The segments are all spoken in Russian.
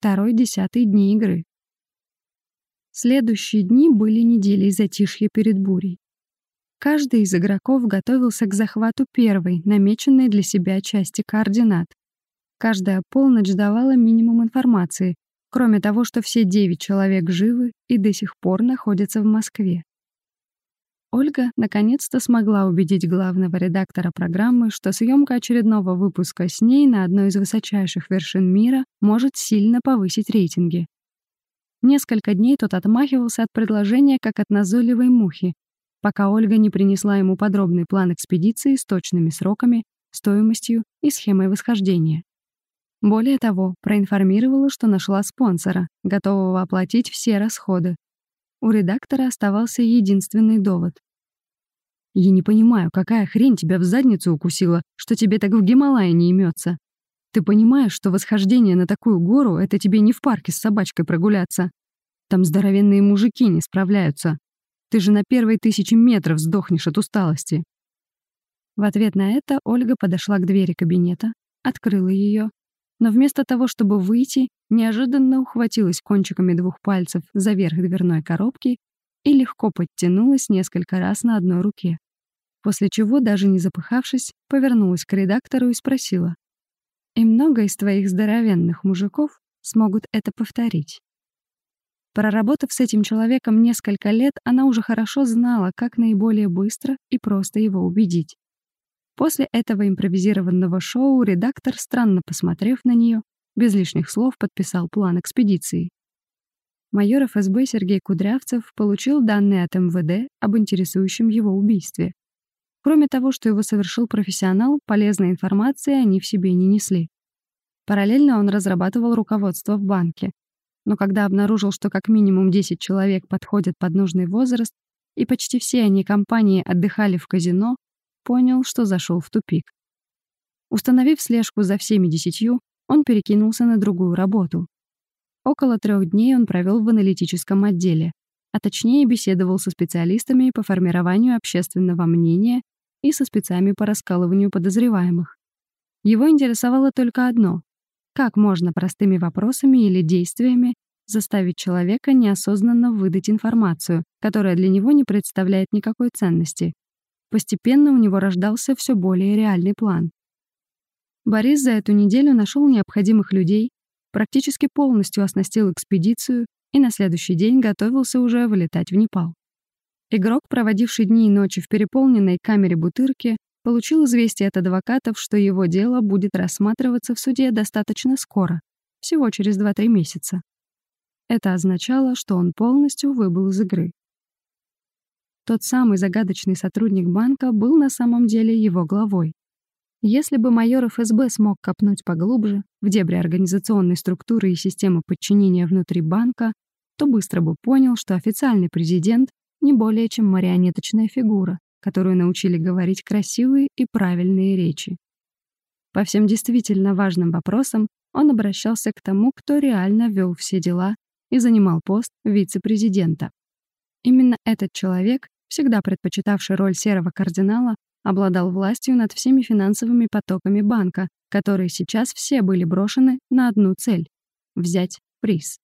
второй десятый дни игры. Следующие дни были неделей затишья перед бурей. Каждый из игроков готовился к захвату первой, намеченной для себя части координат. Каждая полночь давала минимум информации, кроме того, что все девять человек живы и до сих пор находятся в Москве. Ольга наконец-то смогла убедить главного редактора программы, что съемка очередного выпуска с ней на одной из высочайших вершин мира может сильно повысить рейтинги. Несколько дней тот отмахивался от предложения, как от назойливой мухи, пока Ольга не принесла ему подробный план экспедиции с точными сроками, стоимостью и схемой восхождения. Более того, проинформировала, что нашла спонсора, готового оплатить все расходы, у редактора оставался единственный довод. «Я не понимаю, какая хрень тебя в задницу укусила, что тебе так в Гималае не имется. Ты понимаешь, что восхождение на такую гору — это тебе не в парке с собачкой прогуляться. Там здоровенные мужики не справляются. Ты же на первой тысячи метров сдохнешь от усталости». В ответ на это Ольга подошла к двери кабинета, открыла ее но вместо того, чтобы выйти, неожиданно ухватилась кончиками двух пальцев за верх дверной коробки и легко подтянулась несколько раз на одной руке. После чего, даже не запыхавшись, повернулась к редактору и спросила. «И много из твоих здоровенных мужиков смогут это повторить?» Проработав с этим человеком несколько лет, она уже хорошо знала, как наиболее быстро и просто его убедить. После этого импровизированного шоу редактор, странно посмотрев на нее, без лишних слов подписал план экспедиции. Майор ФСБ Сергей Кудрявцев получил данные от МВД об интересующем его убийстве. Кроме того, что его совершил профессионал, полезной информации они в себе не несли. Параллельно он разрабатывал руководство в банке. Но когда обнаружил, что как минимум 10 человек подходят под нужный возраст, и почти все они компании отдыхали в казино, понял, что зашел в тупик. Установив слежку за всеми десятью, он перекинулся на другую работу. Около трех дней он провел в аналитическом отделе, а точнее беседовал со специалистами по формированию общественного мнения и со спецами по раскалыванию подозреваемых. Его интересовало только одно — как можно простыми вопросами или действиями заставить человека неосознанно выдать информацию, которая для него не представляет никакой ценности. Постепенно у него рождался все более реальный план. Борис за эту неделю нашел необходимых людей, практически полностью оснастил экспедицию и на следующий день готовился уже вылетать в Непал. Игрок, проводивший дни и ночи в переполненной камере Бутырки, получил известие от адвокатов, что его дело будет рассматриваться в суде достаточно скоро, всего через 2-3 месяца. Это означало, что он полностью выбыл из игры. Тот самый загадочный сотрудник банка был на самом деле его главой. Если бы майор ФСБ смог копнуть поглубже, в дебри организационной структуры и системы подчинения внутри банка, то быстро бы понял, что официальный президент не более чем марионеточная фигура, которую научили говорить красивые и правильные речи. По всем действительно важным вопросам он обращался к тому, кто реально вел все дела и занимал пост вице-президента. Именно этот человек всегда предпочитавший роль серого кардинала, обладал властью над всеми финансовыми потоками банка, которые сейчас все были брошены на одну цель — взять приз.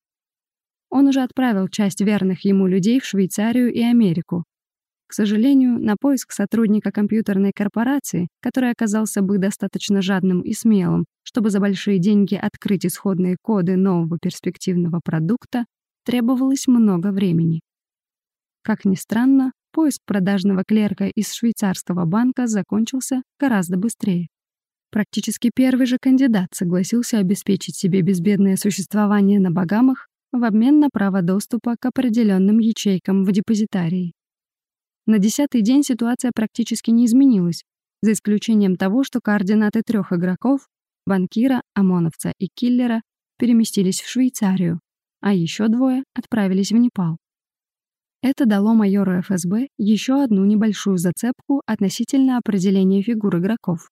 Он уже отправил часть верных ему людей в Швейцарию и Америку. К сожалению, на поиск сотрудника компьютерной корпорации, который оказался бы достаточно жадным и смелым, чтобы за большие деньги открыть исходные коды нового перспективного продукта, требовалось много времени. Как ни странно, поиск продажного клерка из швейцарского банка закончился гораздо быстрее. Практически первый же кандидат согласился обеспечить себе безбедное существование на Багамах в обмен на право доступа к определенным ячейкам в депозитарии. На десятый день ситуация практически не изменилась, за исключением того, что координаты трех игроков — банкира, ОМОНовца и киллера — переместились в Швейцарию, а еще двое отправились в Непал. Это дало майору ФСБ еще одну небольшую зацепку относительно определения фигур игроков.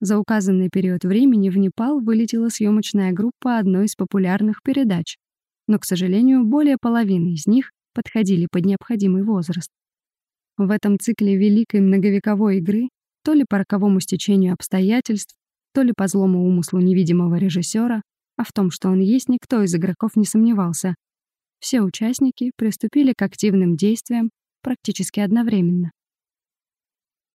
За указанный период времени в Непал вылетела съемочная группа одной из популярных передач, но, к сожалению, более половины из них подходили под необходимый возраст. В этом цикле великой многовековой игры то ли по роковому стечению обстоятельств, то ли по злому умыслу невидимого режиссера, А в том, что он есть, никто из игроков не сомневался. Все участники приступили к активным действиям практически одновременно.